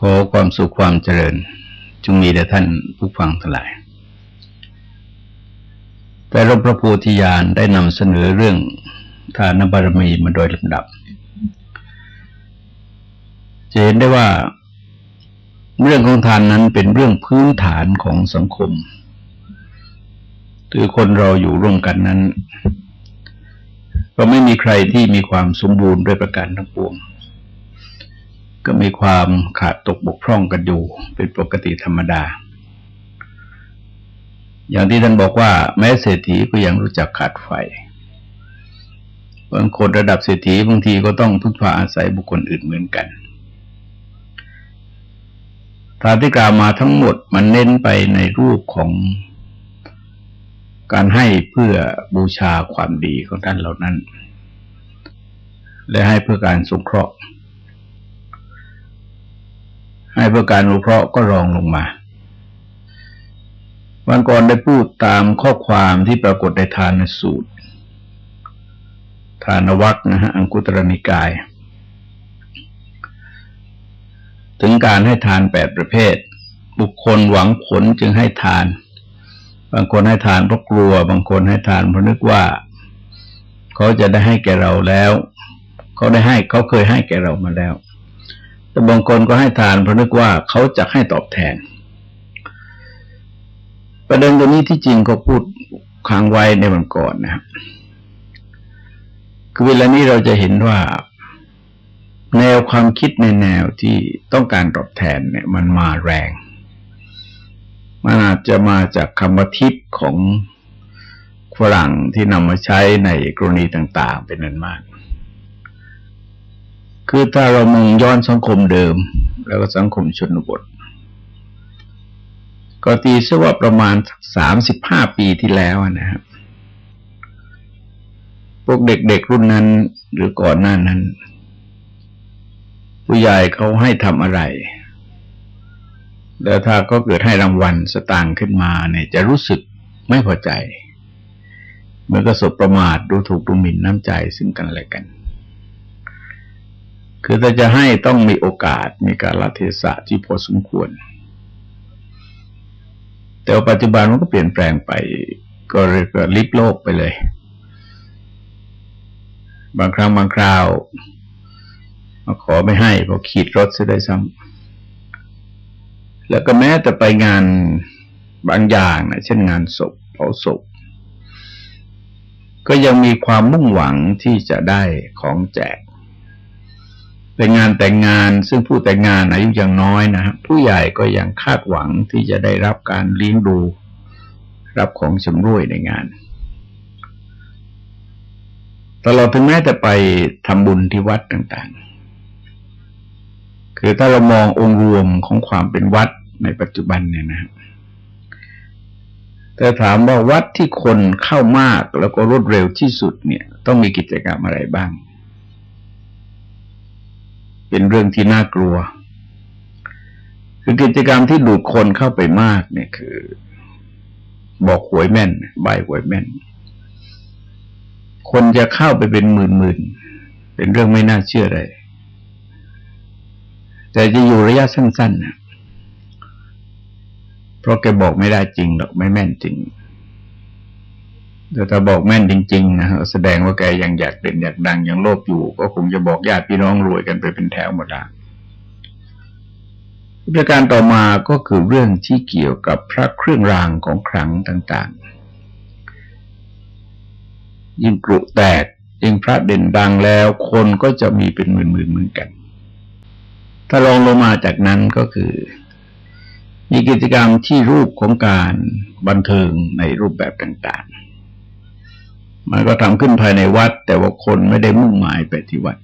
ขอความสุขความเจริญ จงมีแด่ท่านผู้ฟังทั้งหลาย แต่หลวงพระโพธิญาณได้นำเสนอเรื่องทานบารมีมาโดยลำดับจะเห็นได้ว่า เรื่องของทานนั้นเป็นเรื่องพื้นฐานของสังคมคือคนเราอยู่ร่วมกันนั้น ก็ไม่มีใครที่มีความสมบูรณ์ด้วยประการทั้งปวง ก็มีความขาดตกบกพร่องกันอยู่เป็นปกติธรรมดา อย่างที่ท่านบอกว่า แม้เศรษฐีก็ยังรู้จักขาดไฟบางคนระดับเศรษฐีบางทีก็ต้องพึ่งพาอาศัยบุคคลอื่นเหมือนกันตามที่กล่าวมาทั้งหมดมันเน้นไปในรูปของการให้เพื่อบูชาความดีของท่านเหล่านั้น และให้เพื่อการสงเคราะห์ ให้เพื่อการอุเคราะห์ก็รองลงมาวันก่อนได้พูดตามข้อความที่ปรากฏในทานสูตร ทานวัคนะฮะอังคุตรนิกาย ถึงการให้ทานแปดประเภท บุคคลหวังผลจึงให้ทาน บางคนให้ทานเพราะกลัว บางคนให้ทานเพราะนึกว่า เขาจะได้ให้แก่เราแล้ว เขาได้ให้เขาเคยให้แก่เรามาแล้ว แต่บางคนก็ให้ทานเพราะนึกว่าเขาจะให้ตอบแทน ประเด็นตรงนี้ที่จริงก็พูดค้างไว้ในวันก่อนนะครับคือเวลานี้เราจะเห็นว่า แนวความคิดในแนวที่ต้องการตอบแทนเนี่ย มันมาแรง มันอาจจะมาจากคำวทิพของฝรั่งที่นำมาใช้ในกรณีต่าง ๆ เป็นนั้นมาก คือถ้าเรามองย้อนสังคมเดิม แล้วก็สังคมชนบท ก็ตีซะว่าประมาณสามสิบห้าปีที่แล้วนะครับพวกเด็กๆรุ่นนั้นหรือก่อนหน้านั้น ผู้ใหญ่เขาให้ทำอะไร แล้วถ้าก็เกิดให้รางวัลสตางค์ขึ้นมาเนี่ยจะรู้สึกไม่พอใจ เหมือนกับสบประมาทดูถูกดูหมิ่นน้ำใจซึ่งกันและกัน คือถ้าจะให้ต้องมีโอกาสมีการละเทศะที่พอสมควร แต่ปัจจุบันมันก็เปลี่ยนแปลงไป ก็เรียกว่าลิบโลกไปเลย บางครั้งบางคราวมาขอไม่ให้พอขีดรถเสียได้ซ้ำแล้วก็แม้แต่ไปงานบางอย่างนะเช่นงานศพเผาศพก็ยังมีความมุ่งหวังที่จะได้ของแจก เป็นงานแต่งงานซึ่งผู้แต่งงานอายุยังน้อยนะผู้ใหญ่ก็ยังคาดหวังที่จะได้รับการเลี้ยงดู รับของชำร่วยในงานตลอดถึงแม้แต่ไปทำบุญที่วัดต่างๆ คือถ้าเรามององค์รวมของความเป็นวัดในปัจจุบันเนี่ยนะแต่ถามว่าวัดที่คนเข้ามากแล้วก็รวดเร็วที่สุดเนี่ย ต้องมีกิจกรรมอะไรบ้าง เป็นเรื่องที่น่ากลัว คือกิจกรรมที่ดูดคนเข้าไปมากเนี่ยคือ บอกหวยแม่น ใบหวยแม่น คนจะเข้าไปเป็นหมื่นๆ เป็นเรื่องไม่น่าเชื่อเลยแต่จะอยู่ระยะสั้นๆนะเพราะแกบอกไม่ได้จริงหรอกไม่แม่นจริง แต่ถ้าบอกแม่นจริง ๆ นะแสดงว่าแกยังอยากเด่นอยากดังยังโลภอยู่ ก็คงจะบอกญาติพี่น้องรวยกันไปเป็นแถวหมดละประการต่อมาก็คือเรื่องที่เกี่ยวกับพระเครื่องรางของขลังต่าง ๆ ยิ่งกรุแตกยิ่งพระเด่นดังแล้ว คนก็จะมีเป็นหมื่นๆเหมือนกัน ถ้าลองลงมาจากนั้นก็คือ มีกิจกรรมที่รูปของการบันเทิงในรูปแบบต่าง ๆ มันก็ทำขึ้นภายในวัด แต่ว่าคนไม่ได้มุ่งหมายไปที่วัด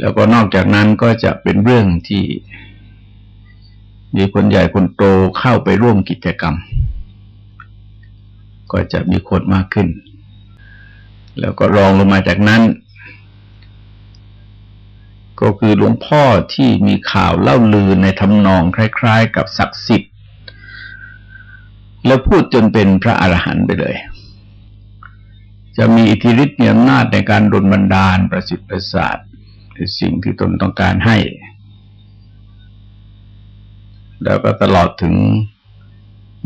แล้วก็นอกจากนั้นก็จะเป็นเรื่องที่มีคนใหญ่คนโตเข้าไปร่วมกิจกรรม ก็จะมีคนมากขึ้น แล้วก็รองลงมาจากนั้น ก็คือหลวงพ่อที่มีข่าวเล่าลือในทำนองคล้าย ๆ กับศักดิ์สิทธิ แล้วพูดจนเป็นพระอรหันต์ไปเลย จะมีอิทธิฤทธิ์มีอำนาจในการดลบันดาลประสิทธิ์ประสาทสิ่งที่ตนต้องการให้ แล้วก็ตลอดถึง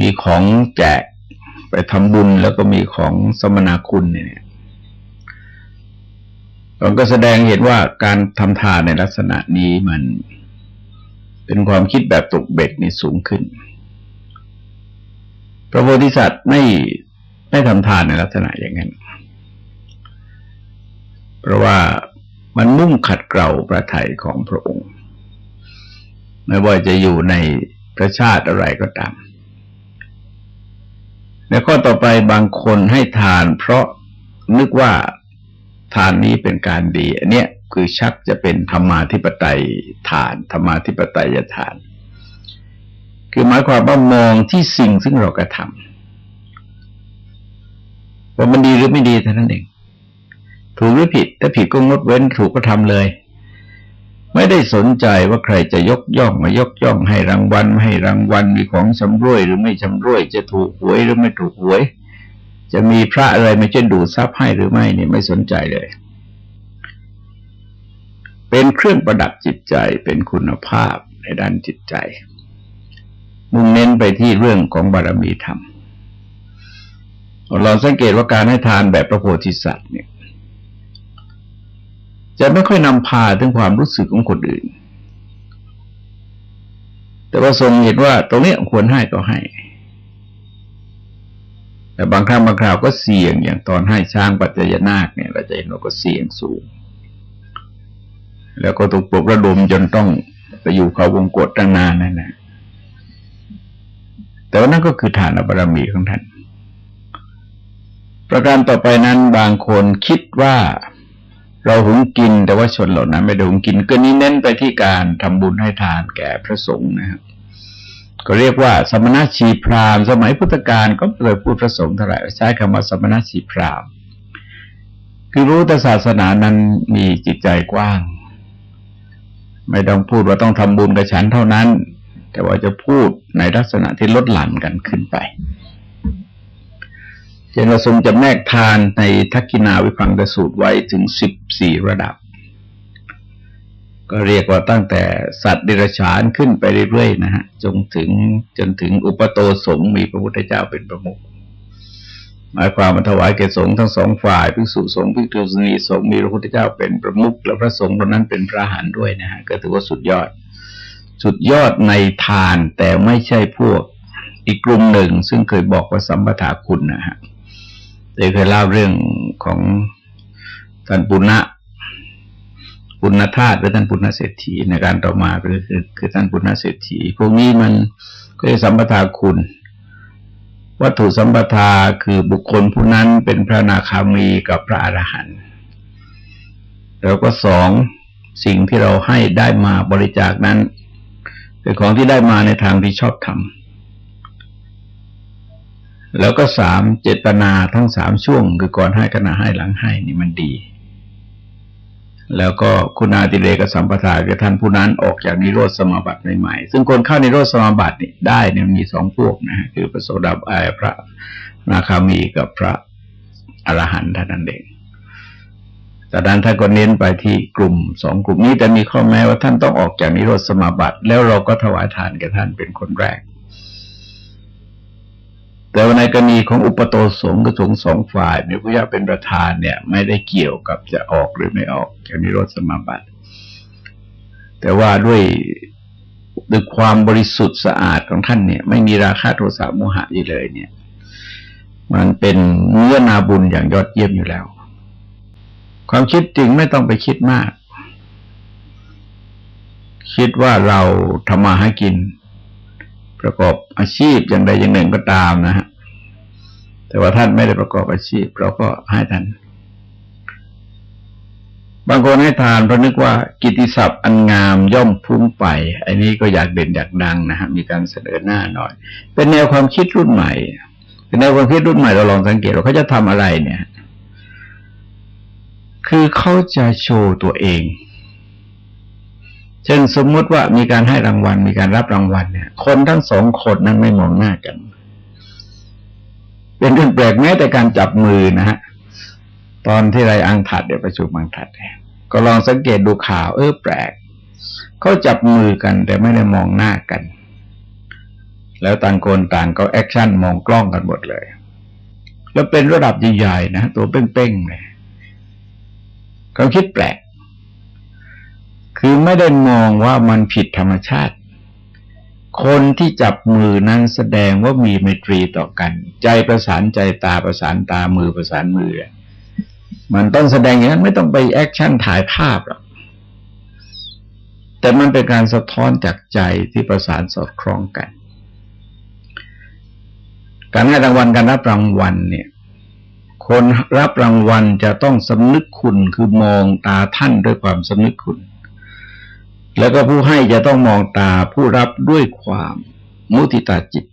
มีของแจกไปทำบุญแล้วก็มีของสมนาคุณเนี่ยมันก็แสดงเห็นว่าการทำทานในลักษณะนี้มันเป็นความคิดแบบตกเบ็ดนี่สูงขึ้น พระโพธิสัตว์ไม่ไม่ทำทานในลักษณะอย่างนั้น เพราะว่ามันมุ่งขัดเกลาพระทัยของพระองค์ ไม่ว่าจะอยู่ในประชาติอะไรก็ตาม แล้วก็ต่อไปบางคนให้ทาน เพราะนึกว่าทานนี้เป็นการดี อันเนี้ยคือชักจะเป็นธรรมาธิปไตยทาน ธรรมาธิปไตยทาน คือหมายความว่ามองที่สิ่งซึ่งเรากระทำว่ามันดีหรือไม่ดีเท่านั้นเอง ถูกหรือผิด ถ้าผิดก็งดเว้น ถูกก็ทำเลย ไม่ได้สนใจว่าใครจะยกย่องมายกย่องให้รางวัลให้รางวัลมีของชำร่วยหรือไม่ชำร่วย จะถูกหวยหรือไม่ถูกหวย จะมีพระอะไรมาเช่นดูทรัพย์ให้หรือไม่เนี่ยไม่สนใจเลย เป็นเครื่องประดับจิตใจเป็นคุณภาพในด้านจิตใจ มุ่งเน้นไปที่เรื่องของบารมีธรรม เราสังเกตว่าการให้ทานแบบพระโพธิสัตว์เนี่ย จะไม่ค่อยนำพาถึงความรู้สึกของคนอื่น แต่ว่าทรงเห็นว่าตรงนี้ควรให้ก็ให้ แต่บางครั้งบางคราวก็เสี่ยงอย่างตอนให้ช้างปัจจยนาคเนี่ยเราจะเห็นว่าก็เสี่ยงสูง แล้วก็ถูกปลุกระดมจนต้องไปอยู่เขาวงกฏตั้งนานนั่นนะ แต่ว่านั่นก็คือฐานบารมีของท่าน ประการต่อไปนั้นบางคนคิดว่าเราหุงกินแต่ว่าชนเหล่านั้นไม่ได้หุงกินก็นี้เน้นไปที่การทำบุญให้ทานแก่พระสงฆ์นะครับก็เรียกว่า สมณชีพราหมณ์สมัยพุทธกาลก็เคยพูดพระสงฆ์เท่าไหร่ใช้คำว่าสมณชีพราหมณ์คือรู้แต่ศาสนานั้นมีจิตใจกว้าง ไม่ต้องพูดว่าต้องทำบุญกับฉันเท่านั้น แต่ว่าจะพูดในลักษณะที่ลดหลั่นกันขึ้นไปเจนทรงจำแนกทานในทักกินาวิพังกสูตรไว้ถึงสิบสี่ระดับ ก็เรียกว่าตั้งแต่สัตว์ดิรฉานขึ้นไปเรื่อยๆนะฮะจนถึงจนถึงอุปโตสงมีพระพุทธเจ้าเป็นประมุขหมายความมาถวายแก่สงฆ์ทั้งสองฝ่ายภิกษุสงฆ์ภิกษุณีสงฆ์มีพระพุทธเจ้าเป็นประมุขและพระสงฆ์คนนั้นเป็นพระหันด้วยนะฮะก็ถือว่าสุดยอด สุดยอดในทานแต่ไม่ใช่พวกอีกกลุ่มหนึ่ง ซึ่งเคยบอกว่าสัมปทาคุณนะฮะเคยเล่าเรื่องของท่านปุณณะปุณณธาตุหรือท่านปุณณเศรษฐีในการต่อมาคือคือคือท่านปุณณเศรษฐีพวกนี้มันก็จะสัมปทาคุณ วัตถุสัมปทาคือบุคคลผู้นั้นเป็นพระนาคามีกับพระอรหันต์แล้วก็สองสิ่งที่เราให้ได้มาบริจาคนั้น เป็นของที่ได้มาในทางที่ชอบทำแล้วก็สามเจตนาทั้งสามช่วง คือก่อนให้ขณะให้หลังให้นี่มันดี แล้วก็คุณาติเรกสัมปทาคือท่านผู้นั้นออกจากนิโรธสมาบัติใหม่ๆซึ่งคนเข้านิโรธสมาบัตินี่ได้เนี่ยมีสองพวกนะคือพระโสดาบันพระนาคามีกับพระอรหันต์ท่านนั้นเอง แต่นั้นท่านก็เน้นไปที่กลุ่มสองกลุ่มนี้แต่มีข้อแม้ว่าท่านต้องออกจากนิโรธสมาบัติ แล้วเราก็ถวายทานแก่ท่านเป็นคนแรก แต่ในกรณีของอุปโตสงก็สงสองฝ่ายมีพระยาเป็นประธานเนี่ย ไม่ได้เกี่ยวกับจะออกหรือไม่ออกจากนิโรธสมาบัติ แต่ว่าด้วยด้วยความบริสุทธิ์สะอาดของท่านเนี่ย ไม่มีราคาโทสะโมหะอยู่เลยเนี่ย มันเป็นเนื้อนาบุญอย่างยอดเยี่ยมอยู่แล้ว ความคิดจริงไม่ต้องไปคิดมาก คิดว่าเราทำมาหากิน ประกอบอาชีพอย่างใดอย่างหนึ่งก็ตามนะฮะแต่ว่าท่านไม่ได้ประกอบอาชีพเราก็ให้ท่านบางคนให้ทานเพราะนึกว่ากิติศัพท์อันงามย่อมพุ่งไป อันนี้ก็อยากเด่นอยากดังนะฮะมีการเสนอหน้าหน่อย เป็นแนวความคิดรุ่นใหม่ เป็นแนวความคิดรุ่นใหม่เราลองสังเกตว่าเขาจะทำอะไรเนี่ย คือเขาจะโชว์ตัวเอง เช่นสมมุติว่ามีการให้รางวัล มีการรับรางวัลเนี่ย คนทั้งสองคนนั้นไม่มองหน้ากัน เป็นเรื่องแปลกแม้แต่การจับมือนะฮะตอนที่ไรอังถัดเดี๋ยวประชุมอังถัดก็ลองสังเกตดูข่าว เออแปลกเขาจับมือกันแต่ไม่ได้มองหน้ากัน แล้วต่างคนต่างก็ action มองกล้องกันหมดเลย แล้วเป็นระดับใหญ่ๆนะตัวเป้งๆเลย เขาคิดแปลก คือไม่ได้มองว่ามันผิดธรรมชาติ คนที่จับมือนั้นแสดงว่ามีไมตรีต่อกัน ใจประสานใจตาประสานตามือประสานมือมันต้องแสดงอย่างนั้นไม่ต้องไป action ถ่ายภาพหรอกแต่มันเป็นการสะท้อนจากใจที่ประสานสอดคล้องกัน การให้รางวัลการรับรางวัลเนี่ย คนรับรางวัลจะต้องสำนึกคุณคือมองตาท่านด้วยความสำนึกคุณ แล้วก็ผู้ให้จะต้องมองตาผู้รับด้วยความมุทิตาจิต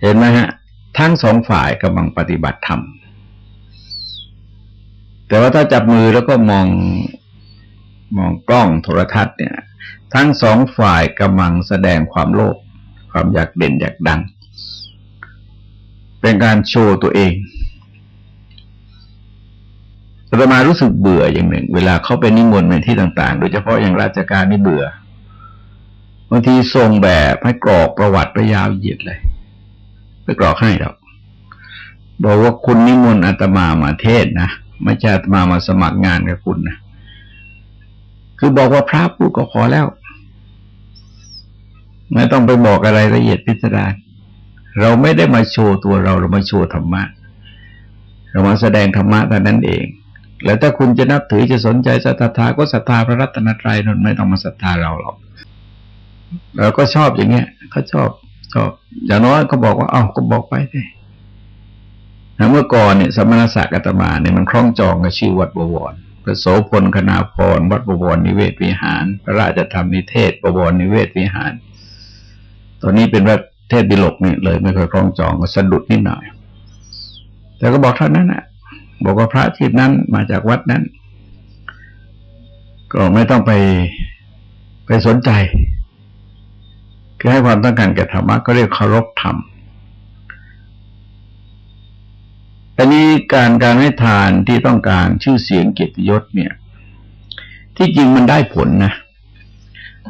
เห็นไหมฮะ ทั้งสองฝ่ายกำลังปฏิบัติธรรม แต่ว่าถ้าจับมือแล้วก็มองมองกล้องโทรทัศน์เนี่ย ทั้งสองฝ่ายกำลังแสดงความโลภความอยากเด่นอยากดัง เป็นการโชว์ตัวเองอาตมารู้สึกเบื่ออย่างหนึ่ง เวลาเขาไปนิมนต์ในที่ต่าง ๆ โดยเฉพาะอย่างราชการนี่เบื่อบางทีส่งแบบให้กรอกประวัติไปยาวเหยียดเลยไปกรอกให้เราบอกว่าคุณนิมนต์อาตมามาเทศนะไม่ใช่อาตมามาสมัครงานกับคุณนะคือบอกว่าพระพูดก็พอแล้ว ไม่ต้องไปบอกอะไรละเอียดพิสดาร เราไม่ได้มาโชว์ตัวเราเรามาโชว์ธรรมะ เรามาแสดงธรรมะแต่นั้นเอง แล้วถ้าคุณจะนับถือจะสนใจศรัทธาก็ศรัทธาพระรัตนตรัยนั่นไม่ต้องมาศรัทธาเราหรอกเราก็ชอบอย่างเงี้ยเขาชอบชอบ อย่างน้อยก็บอกว่า เอ้าก็บอกไปสิเมื่อก่อนเนี่ยสมณศักดิ์ตมาเนี่ยมันคล้องจองกับชื่อวัดบวรพระโสพลคณาพรวัดประวรนิเวศวิหาร พระราชธรรมนิเทศประวรนิเวศวิหาร ตอนนี้เป็นวัด ศบิลกนี่เลยไม่เคยคล้องจองก็สะดุดนิดหน่อย แต่ก็บอกเท่านั้นนะบอกว่าพระที่นั้นมาจากวัดนั้น ก็ไม่ต้องไปไปสนใจคือให้ความต้องการแก่ธรรมะก็เรียกเคารพธรรมอันนี้การการให้ทานที่ต้องการชื่อเสียงเกียรติยศเนี่ย ที่จริงมันได้ผลนะ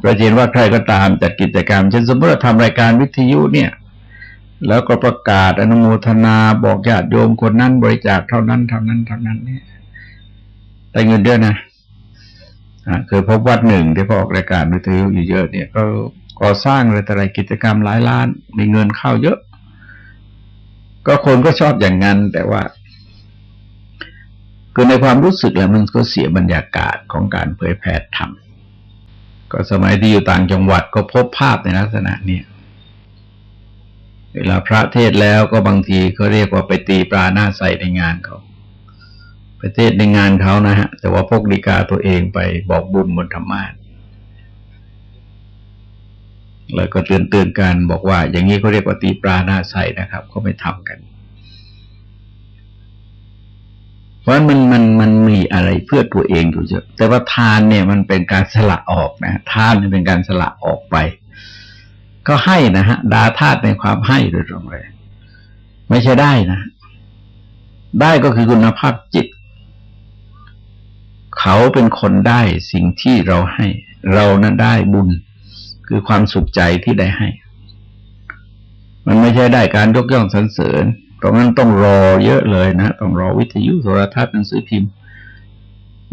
เราเห็นว่าใครก็ตามจัดกิจกรรม เช่นสมมติเราทำรายการวิทยุเนี่ย แล้วก็ประกาศอนุโมทนาบอกญาติโยมคนนั้นบริจาคเท่านั้นเท่านั้นเท่านั้นเนี่ยได้เงินเดือนนะอ่าเคยพบวัดหนึ่งที่พอกรายการวิทยุอยู่เยอะเนี่ย ก็ก่อสร้างอะไรแต่อะไรกิจกรรมหลายล้าน มีเงินเข้าเยอะ ก็คนก็ชอบอย่างนั้น แต่ว่าคือในความรู้สึกแล้วมันก็เสียบรรยากาศของการเผยแผ่ธรรม ก็สมัยที่อยู่ต่างจังหวัดก็พบภาพในลักษณะนี้เวลาพระเทศแล้วก็บางทีเขาเรียกว่าไปตีปลาหน้าใสในงานเขาไปเทศในงานเขานะฮะ แต่ว่าพกดีกาตัวเองไปบอกบุญบนธรรมาแล้วก็เตือนเตือนกันบอกว่า อย่างนี้เขาเรียกว่าตีปลาหน้าใสนะครับเขาไม่ทำกัน เพราะมันมันมันมีอะไรเพื่อตัวเองอยู่เยอะแต่ว่าทานเนี่ยมันเป็นการสละออกนะทานเป็นการสละออกไป ก็ให้นะฮะดาธาตุในความให้โดยตรงเลยไม่ใช่ได้นะ ได้ก็คือคุณภาพจิต เขาเป็นคนได้สิ่งที่เราให้ เรานั้นได้บุญ คือความสุขใจที่ได้ให้ มันไม่ใช่ได้การยกย่องสรรเสริญ ตรงนั้นต้องรอเยอะเลยนะ ต้องรอวิทยุโทรทัศน์หนังสือพิมพ์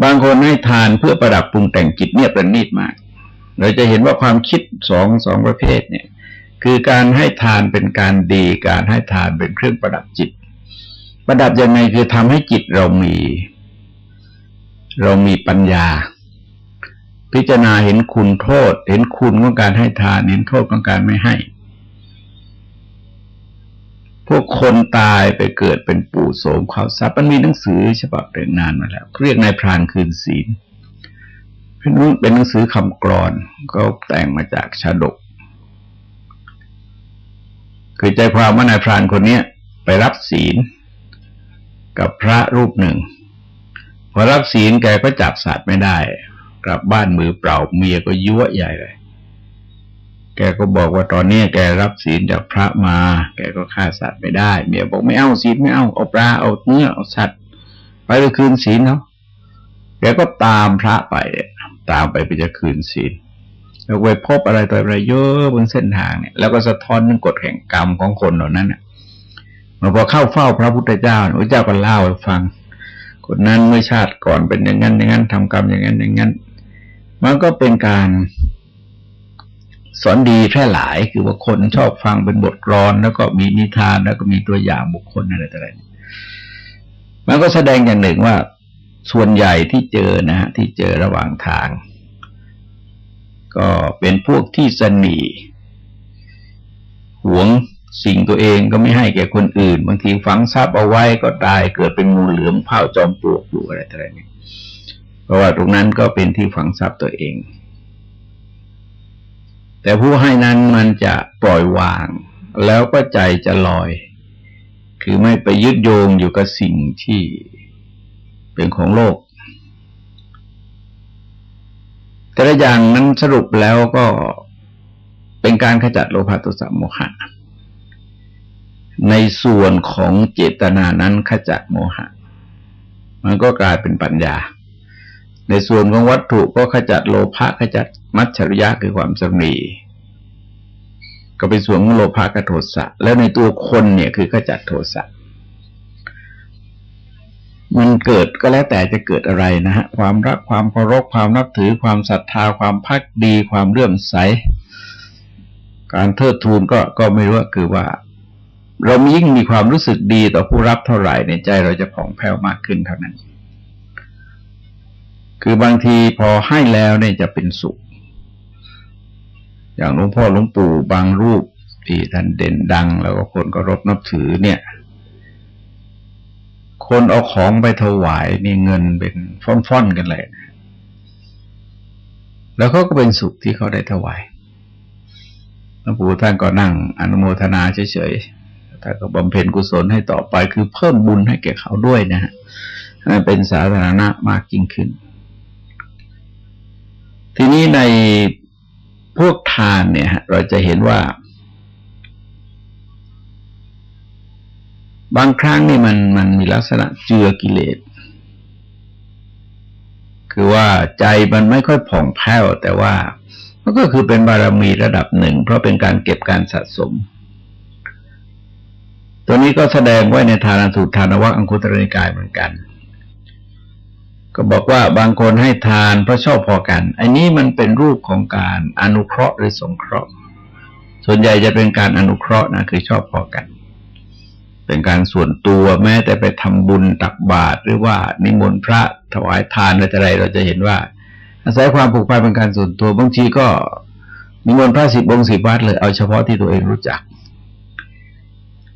บางคนให้ทานเพื่อประดับปรุงแต่งจิตเนี่ยเป็นนิดมาก เราจะเห็นว่าความคิดสองสองประเภทเนี่ย คือการให้ทานเป็นการดี การให้ทานเป็นเครื่องประดับจิต ประดับยังไงคือทำให้จิตเรามี เรามีปัญญา พิจารณาเห็นคุณโทษ เห็นคุณของการให้ทาน เห็นโทษของการไม่ให้ พวกคนตายไปเกิดเป็นปู่โสมข่าวทรัพย์มันมีหนังสือฉบับเป็นนานมาแล้ว เรียกนายพรานคืนศีลเป็นเป็นหนังสือคำกรอนก็แต่งมาจากชาดก คือใจความว่านายพรานคนนี้ไปรับศีลกับพระรูปหนึ่ง พอรับศีลแกก็จับสัตว์ไม่ได้ กลับบ้านมือเปล่าเมียก็ยั่วใหญ่เลย แกก็บอกว่าตอนนี้แกรับศีลจากพระมา แกก็ฆ่าสัตว์ไม่ได้ เมียบอกไม่เอาศีลไม่เอาเอาปลาเอาเนื้อเอาสัตว์ ไปไปคืนศีลเขาแกก็ตามพระไปตามไปไปจะคืนศีลแล้วไปพบอะไรต่ออะไรเยอะบนเส้นทางเนี่ย แล้วก็สะท้อนนึงกฎแห่งกรรมของคนเหล่านั้นเนี่ยพอเข้าเฝ้าพระพุทธเจ้าพระเจ้าก็เล่าให้ฟังคนนั้นเมื่อชาติก่อนเป็นอย่างนั้นอย่างนั้นทำกรรมอย่างนั้นอย่างนั้น มันก็เป็นการ สอนดีแพร่หลายคือว่าคนชอบฟังเป็นบทกลอน แล้วก็มีนิทานแล้วก็มีตัวอย่างบุคคลอะไรต่ออะไรมันก็แสดงอย่างหนึ่งว่า ส่วนใหญ่ที่เจอนะฮะที่เจอระหว่างทาง ก็เป็นพวกที่สนีหวงสิ่งตัวเองก็ไม่ให้แก่คนอื่น บางทีฝังทรัพย์เอาไว้ก็ตายเกิดเป็นงูเหลือมเผาจอมปลวกอยู่อะไรต่ออะไรนี่เพราะว่าตรงนั้นก็เป็นที่ฝังทรัพย์ตัวเอง แต่ผู้ให้นั้นมันจะปล่อยวาง แล้วก็ใจจะลอย คือไม่ไปยึดโยงอยู่กับสิ่งที่เป็นของโลก แต่ละอย่างนั้นสรุปแล้วก็เป็นการขจัดโลภะโทสะโมหะ ในส่วนของเจตนานั้นขจัดโมหะ มันก็กลายเป็นปัญญา ในส่วนของวัตถุก็ขจัดโลภะขจัด มัจฉริยะคือความสำนีก็เป็นส่วนของโลภะกับโทสะแล้วในตัวคนเนี่ยคือขจัดโทสะมันเกิดก็แล้วแต่จะเกิดอะไรนะฮะความรักความเคารพความนับถือความศรัทธาความพักดี ความเลื่อมใส การเทิดทูนก็ก็ไม่รู้คือว่า เรายิ่งมีความรู้สึกดีต่อผู้รับเท่าไหร่ในใจเราจะผ่องแผ้วมากขึ้นเท่านั้น คือบางทีพอให้แล้วเนี่ยจะเป็นสุข อย่างหลวงพ่อหลวงปู่บางรูปที่ท่านเด่นดัง แล้วก็คนก็รบนับถือเนี่ย คนเอาของไปถวายนี่เงินเป็นฟ่อนๆกันเลยนะแล้วเขาก็เป็นสุขที่เขาได้ถวายหลวงปู่ท่านก็นั่งอนุโมทนาเฉยๆแต่ก็บำเพ็ญกุศลให้ต่อไป คือเพิ่มบุญให้แก่เขาด้วยนะฮะเป็นสาธารณะมากยิ่งขึ้น ทีนี้ใน พวกทานเนี่ยเราจะเห็นว่า บางครั้งนี่มันมันมีลักษณะเจือกิเลส คือว่าใจมันไม่ค่อยผ่องแผ้วแต่ว่ามันก็คือเป็นบารมีระดับหนึ่ง เพราะเป็นการเก็บการสะสม ตัวนี้ก็แสดงไว้ในทานสูตรทานวัคอังคุตรนิกายเหมือนกัน ก็บอกว่าบางคนให้ทานเพราะชอบพอกัน อันนี้มันเป็นรูปของการอนุเคราะห์หรือสงเคราะห์ ส่วนใหญ่จะเป็นการอนุเคราะห์นะคือชอบพอกัน เป็นการส่วนตัวแม้แต่ไปทำบุญตักบาตรหรือว่านิมนต์พระถวายทานอะไรเราจะเห็นว่า อาศัยความผูกพันเป็นการส่วนตัวบางทีก็นิมนต์พระสิบองค์สิบวัดเลยเอาเฉพาะที่ตัวเองรู้จัก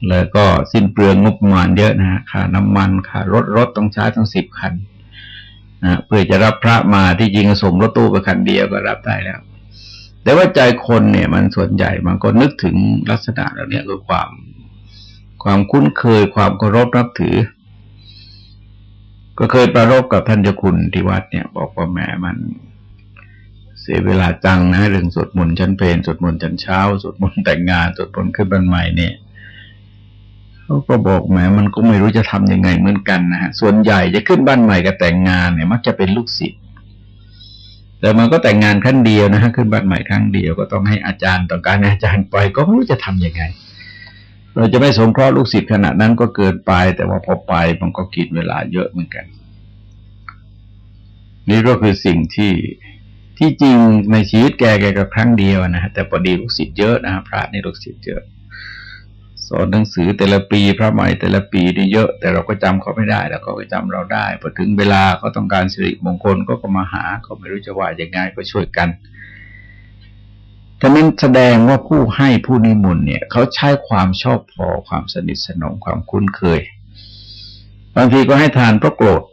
แล้วก็สิ้นเปลืองงบประมาณเยอะนะค่าน้ำมันค่ารถรถต้องใช้ทั้งสิบคัน นะเพื่อจะรับพระมาที่จริงส่งรถตู้ไปคันเดียวก็รับได้แล้ว แต่ว่าใจคนเนี่ยมันส่วนใหญ่มันก็นึกถึงลักษณะเหล่านี้คือความ ความคุ้นเคยความเคารพนับถือ ก็เคยประรบกับท่านเจ้าคุณที่วัดเนี่ย บอกว่าแหมมันเสียเวลาจังนะเรื่องสวดมนต์ชั้นเพลสวดมนต์ชั้นเช้าสวดมนต์แต่งงานสวดมนต์ขึ้นบันใหม่เนี่ย เขาก็บอกแหมมันก็ไม่รู้จะทํำยังไงเหมือนกันนะฮะส่วนใหญ่จะขึ้นบ้านใหม่กับแต่งงานเนี่ย มักจะเป็นลูกศิษย์แต่มันก็แต่งงานครั้งเดียวนะฮะขึ้นบ้านใหม่ครั้งเดียวก็ต้องให้อาจารย์ต้องการอาจารย์ไปก็ไม่รู้จะทํำยังไง เราจะไม่สงเคราะห์ลูกศิษย์ขนาดนั้นก็เกินไป แต่ว่าพอไปมันก็กินเวลาเยอะเหมือนกัน นี่ก็คือสิ่งที่ที่จริงในชีวิตแกแกก็ครั้งเดียวนะฮะแต่พอดีลูกศิษย์เยอะนะพระนี่ลูกศิษย์เยอะ สอนหนังสือแต่ละปีพระใหม่แต่ละปีนี่เยอะ แต่เราก็จำเขาไม่ได้ แล้วก็จำเราได้พอถึงเวลาเขาต้องการสิริมงคลก็ก็มาหาเขาไม่รู้จะว่ายังไงก็ช่วยกันฉะนั้นแสดงว่าผู้ให้ผู้นิมนต์เนี่ยเขาใช้ความชอบพอความสนิทสนมความคุ้นเคย บางทีก็ให้ทานเพราะโกรธ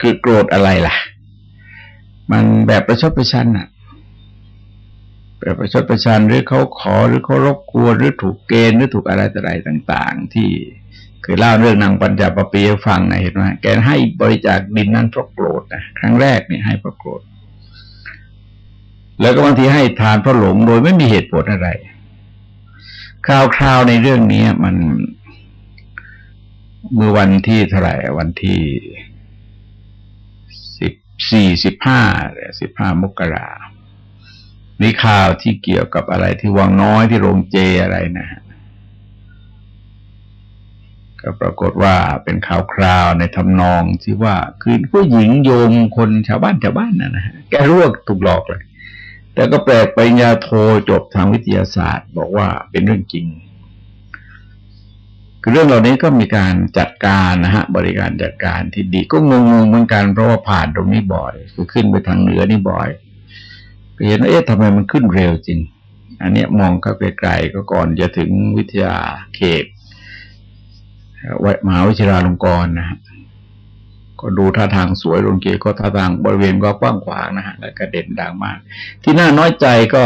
คือโกรธอะไรล่ะ มันแบบประชดประชันอะแบบ ประชดประชันหรือเขาขอหรือเขารบกวนหรือถูกเกณฑ์หรือถูกอะไรต่ออะไรต่าง ๆ ที่เคยเล่าเรื่องนางปัญจปปีฟังนะเห็นไหมแกให้บริจาคดินนั้นเพราะโกรธนะครั้งแรกเนี่ยให้เพราะโกรธ แล้วก็บางทีให้ทานเพราะหลงโดยไม่มีเหตุผลอะไรคราวๆในเรื่องนี้มันเมื่อวันที่เท่าไหร่วันที่สี่สิบห้าสิบห้ามกรา นี่ข่าวที่เกี่ยวกับอะไรที่วังน้อยที่โรงเจอะไรนะฮะก็ปรากฏว่าเป็นข่าวคราวในทำนองที่ว่าคือผู้หญิงโยมคนชาวบ้านชาวบ้านนะนะฮะแกรวกถูกหลอกเลย แต่ก็แปลกปริญญาโทจบทางวิทยาศาสตร์ บอกว่าเป็นเรื่องจริง คือเรื่องเหล่านี้ก็มีการจัดการนะฮะ บริการจัดการที่ดีก็งงๆเหมือนกันเพราะว่าผ่านตรงนี้บ่อยคือขึ้นไปทางเหนือนี่บ่อย เห็นว่าเอ๊ะทำไมมันขึ้นเร็วจริง อันนี้มองเข้าไกลๆก็ก่อนจะถึงวิทยาเขตวมหาวิทยาลงกรนะฮะก็ดูท่าทางสวยโรงเกก็ท่าทางบริเวณก็กว้างขวางนะฮะและกระเด็นดังมาก ที่น่าน้อยใจก็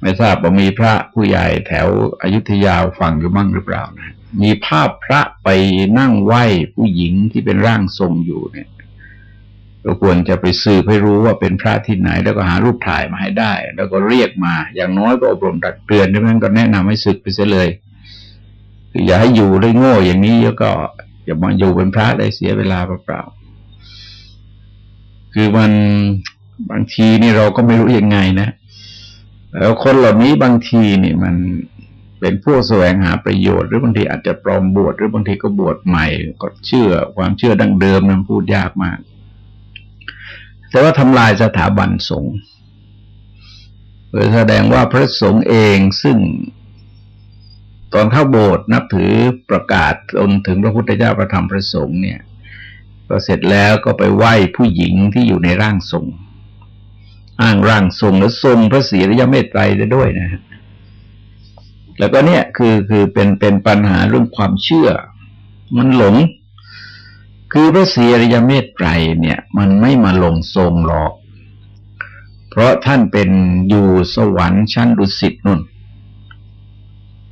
ไม่ทราบว่ามีพระผู้ใหญ่แถวอายุทยาฟังอยู่มั่งหรือเปล่านะมีภาพพระไปนั่งไหว้ผู้หญิงที่เป็นร่างทรงอยู่เนี่ย เราควรจะไปสืบให้รู้ว่าเป็นพระที่ไหน แล้วก็หารูปถ่ายมาให้ได้ แล้วก็เรียกมา อย่างน้อยก็อบรมตักเตือนดังนั้นก็แนะนำให้ศึกไปเสียเลยคืออย่าให้อยู่ได้โง่อย่างนี้แล้วก็อย่ามาอยู่เป็นพระได้เสียเวลาเปล่าๆคือมันบางทีนี่เราก็ไม่รู้ยังไงนะแล้วคนเหล่านี้บางทีนี่มันเป็นผู้แสวงหาประโยชน์หรือบางทีอาจจะปลอมบวชหรือบางทีก็บวชใหม่ ก็เชื่อความเชื่อดั้งเดิมมันพูดยากมาก แต่ว่าทำลายสถาบันสงฆ์แสดงว่าพระสงฆ์เองซึ่งตอนเข้าโบสถ์นับถือประกาศจนถึงพระพุทธเจ้าประธรรมประสงค์เนี่ยพอเสร็จแล้วก็ไปไหว้ผู้หญิงที่อยู่ในร่างทรง อ้างร่างทรงแล้วทรงพระศีริยเมตไตรได้ด้วยนะฮะแล้วก็เนี่ยคือคือเป็นเป็นปัญหาเรื่องความเชื่อ มันหลง คือพระศีริยเมตไตรเนี่ย มันไม่มาลงทรงหรอก เพราะท่านเป็นอยู่สวรรค์ชั้นดุสิตนุ่น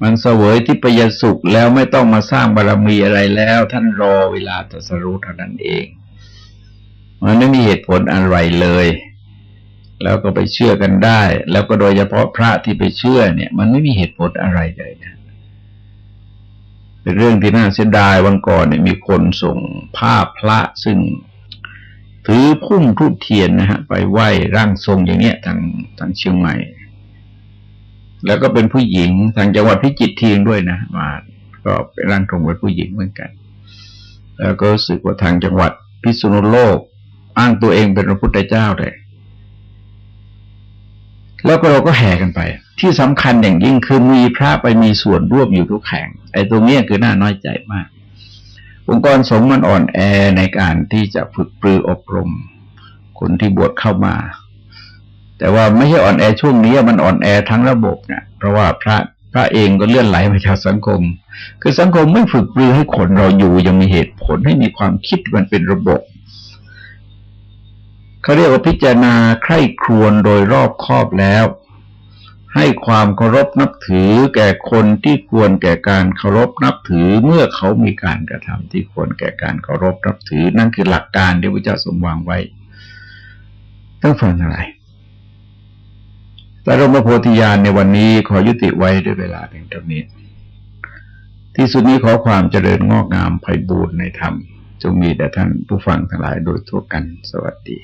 มันเสวยที่ปยสุขแล้วไม่ต้องมาสร้างบารรมีอะไรแล้ว ท่านรอเวลาตรัสรู้เท่านั้นเอง มันไม่มีเหตุผลอะไรเลย แล้วก็ไปเชื่อกันได้ แล้วก็โดยเฉพาะพระที่ไปเชื่อเนี่ย มันไม่มีเหตุผลอะไรเลยนะ เป็นเรื่องที่น่าเสียดายวันก่อนเนี่ยมีคนส่งภาพพระซึ่ง ถือพุ่มทูบเทียนนะฮะ ไปไหว้ร่างทรงอย่างเนี้ยทางทางเชียงใหม่ แล้วก็เป็นผู้หญิงทางจังหวัดพิจิตรทีงด้วยนะมาก็เป็นร่างทรงเป็นผู้หญิงเหมือนกัน แล้วก็รู้สึกว่าทางจังหวัดพิษณุโลก อ้างตัวเองเป็นพระพุทธเจ้าเลย แล้วก็เราก็แห่กันไป ที่สำคัญอย่างยิ่งคือมีพระไปมีส่วนร่วมอยู่ทุกแห่งไอ้ตรงนี้คือน่าน้อยใจมาก องค์กรสงฆ์มันอ่อนแอในการที่จะฝึกปรืออบรม คนที่บวชเข้ามา แต่ว่าไม่ใช่อ่อนแอช่วงนี้มันอ่อนแอทั้งระบบเนี่ยเพราะว่าพระพระเองก็เลื่อนไหลมาจากสังคม คือสังคมไม่ฝึกปรือให้คนเราอยู่ยังมีเหตุผลให้มีความคิดมันเป็นระบบ เขาเรียกว่าพิจารณาใคร่ครวญโดยรอบครอบแล้ว ให้ความเคารพนับถือแก่คนที่ควรแก่การเคารพนับถือเมื่อเขามีการกระทำที่ควรแก่การเคารพนับถือ นั่นคือหลักการที่พระเจ้าสมวางไว้ต้องฟังอะไรแต่รมโพธิญาณในวันนี้ขอยุติไว้ด้วยเวลาเพียงเท่านี้ ที่สุดนี้ขอความเจริญงอกงามไพบูรณ์ในธรรมจงมีแด่ท่านผู้ฟังทั้งหลายโดยทั่วกันสวัสดี